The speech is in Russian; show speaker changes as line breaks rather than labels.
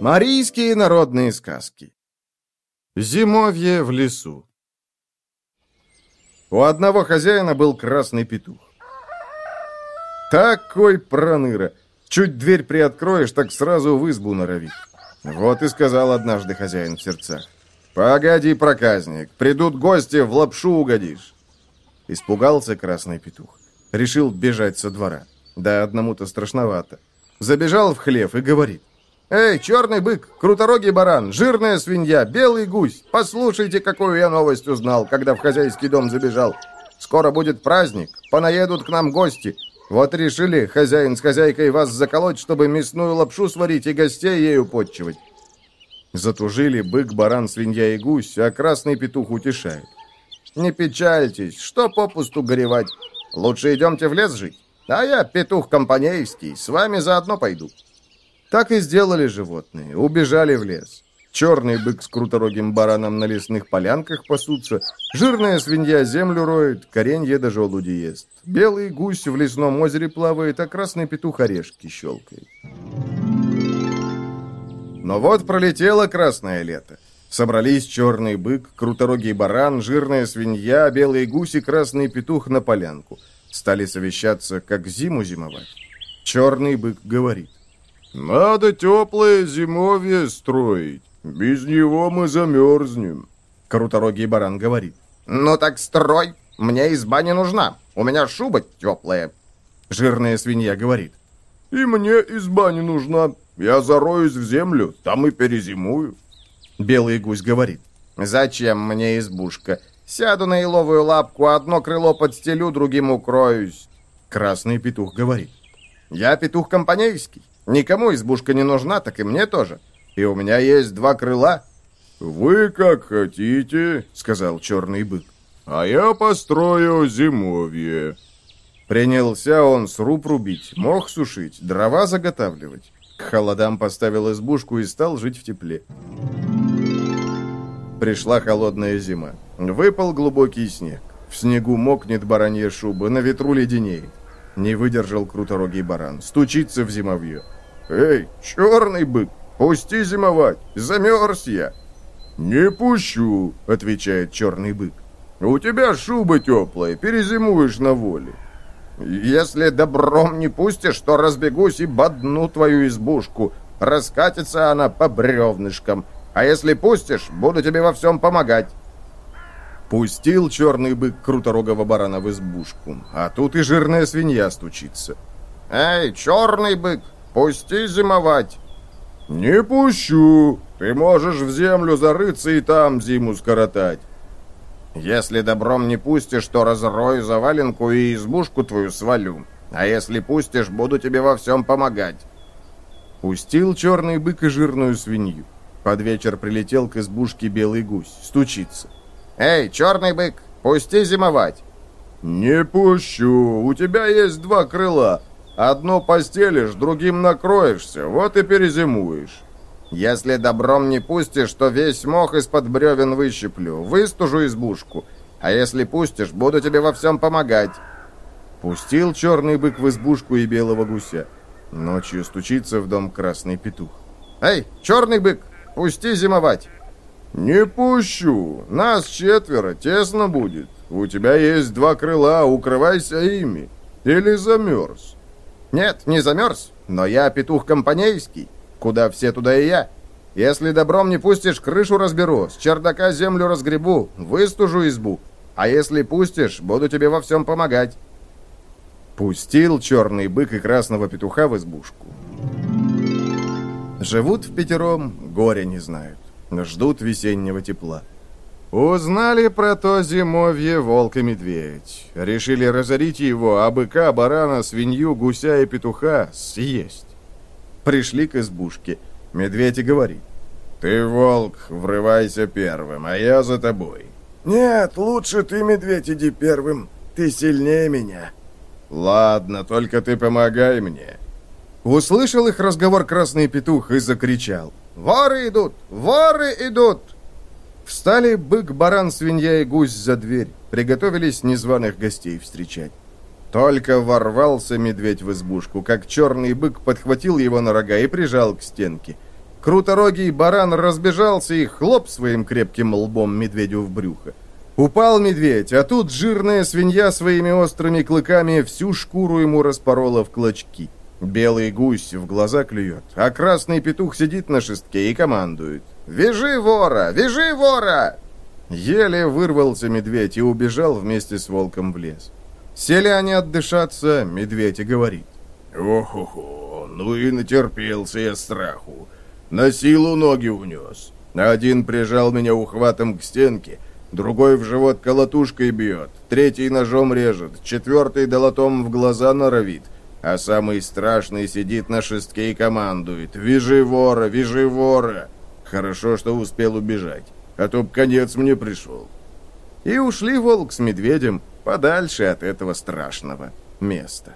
Марийские народные сказки. Зимовье в лесу. У одного хозяина был красный петух. Такой проныра. Чуть дверь приоткроешь, так сразу в избу норовит. Вот и сказал однажды хозяин в сердцах. «Погоди, проказник, придут гости, в лапшу угодишь». Испугался красный петух. Решил бежать со двора. Да одному-то страшновато. Забежал в хлев и говорит. «Эй, черный бык, круторогий баран, жирная свинья, белый гусь, послушайте, какую я новость узнал, когда в хозяйский дом забежал. Скоро будет праздник, понаедут к нам гости. Вот решили хозяин с хозяйкой вас заколоть, чтобы мясную лапшу сварить и гостей ею подчивать». Затужили бык, баран, свинья и гусь, а красный петух утешает. «Не печальтесь, что попусту горевать. Лучше идемте в лес жить. А я петух компанейский, с вами заодно пойду». Так и сделали животные, убежали в лес. Черный бык с круторогим бараном на лесных полянках пасутся, жирная свинья землю роет, коренье да желуди ест. Белый гусь в лесном озере плавает, а красный петух орешки щелкает. Но вот пролетело красное лето. Собрались черный бык, круторогий баран, жирная свинья, белый гусь и красный петух на полянку. Стали совещаться, как зиму зимовать. Черный бык говорит.
«Надо теплое зимовье строить. Без него мы замерзнем».
Круторогий баран говорит.
«Ну так строй. Мне изба не нужна. У меня шуба теплая».
Жирная свинья говорит.
«И мне изба не нужна. Я зароюсь в землю, там и перезимую».
Белый гусь говорит.
«Зачем мне избушка? Сяду на еловую лапку, одно крыло подстелю, другим укроюсь».
Красный петух говорит. «Я петух компанейский. Никому избушка не нужна, так и мне тоже. И у меня есть два крыла».
«Вы как хотите», — сказал черный бык. «А я построю зимовье».
Принялся он сруб рубить, мох сушить, дрова заготавливать. К холодам поставил избушку и стал жить в тепле. Пришла холодная зима. Выпал глубокий снег. В снегу мокнет баранья шуба, на ветру леденеет. Не выдержал круторогий баран. Стучится в зимовье. «Эй, черный бык, пусти зимовать, замерз я!»
«Не пущу», — отвечает черный бык. «У тебя шуба теплая, перезимуешь на воле».
«Если добром не пустишь, то разбегусь и бодну твою избушку. Раскатится она по бревнышкам. А если пустишь, буду тебе во всем помогать».
Пустил черный бык круторогого барана в избушку, а тут и жирная свинья стучится.
«Эй, черный бык, пусти зимовать!»
«Не пущу! Ты можешь в землю зарыться и там зиму скоротать!»
«Если добром не пустишь, то разрою заваленку и избушку твою свалю. А если пустишь, буду тебе во всем помогать».
Пустил черный бык и жирную свинью. Под вечер прилетел к избушке белый гусь, стучится.
«Эй, черный бык, пусти зимовать!»
«Не пущу, у тебя есть два крыла. Одно постелишь, другим накроешься, вот и перезимуешь».
«Если добром не пустишь, то весь мох из-под бревен выщеплю, выстужу избушку. А если пустишь, буду тебе во всем помогать».
Пустил черный бык в избушку и белого гуся. Ночью стучится в дом красный петух.
«Эй, черный бык, пусти зимовать!»
«Не пущу. Нас четверо, тесно будет. У тебя есть два крыла, укрывайся ими. Или замерз?»
«Нет, не замерз, но я петух компанейский. Куда все, туда и я. Если добром не пустишь, крышу разберу, с чердака землю разгребу, выстужу избу. А если пустишь, буду тебе во всем помогать».
Пустил черный бык и красного петуха в избушку. Живут в пятером, горя не знают. Ждут весеннего тепла. Узнали про то зимовье волк и медведь. Решили разорить его, а быка, барана, свинью, гуся и петуха съесть. Пришли к избушке. Медведь и говорит.
«Ты, волк, врывайся первым, а я за тобой».
«Нет, лучше ты, медведь, иди первым. Ты сильнее меня».
«Ладно, только ты помогай мне».
Услышал их разговор красный петух и закричал.
«Воры идут! Воры идут!»
Встали бык, баран, свинья и гусь за дверь. Приготовились незваных гостей встречать. Только ворвался медведь в избушку, как черный бык подхватил его на рога и прижал к стенке. Круторогий баран разбежался и хлоп своим крепким лбом медведю в брюхо. Упал медведь, а тут жирная свинья своими острыми клыками всю шкуру ему распорола в клочки. Белый гусь в глаза клюет, а красный петух сидит на шестке и командует. «Вяжи вора! Вяжи вора!» Еле вырвался медведь и убежал вместе с волком в лес. Сели они отдышаться, медведь и говорит.
«Ох-охо, ну и натерпелся я страху. На силу ноги унес. Один прижал меня ухватом к стенке, другой в живот колотушкой бьет, третий ножом режет, четвертый долотом в глаза норовит, а самый страшный сидит на шестке и командует. «Вяжи вора, вяжи вора!» Хорошо, что успел убежать, а то б конец мне пришел.
И ушли волк с медведем, подальше от этого страшного места.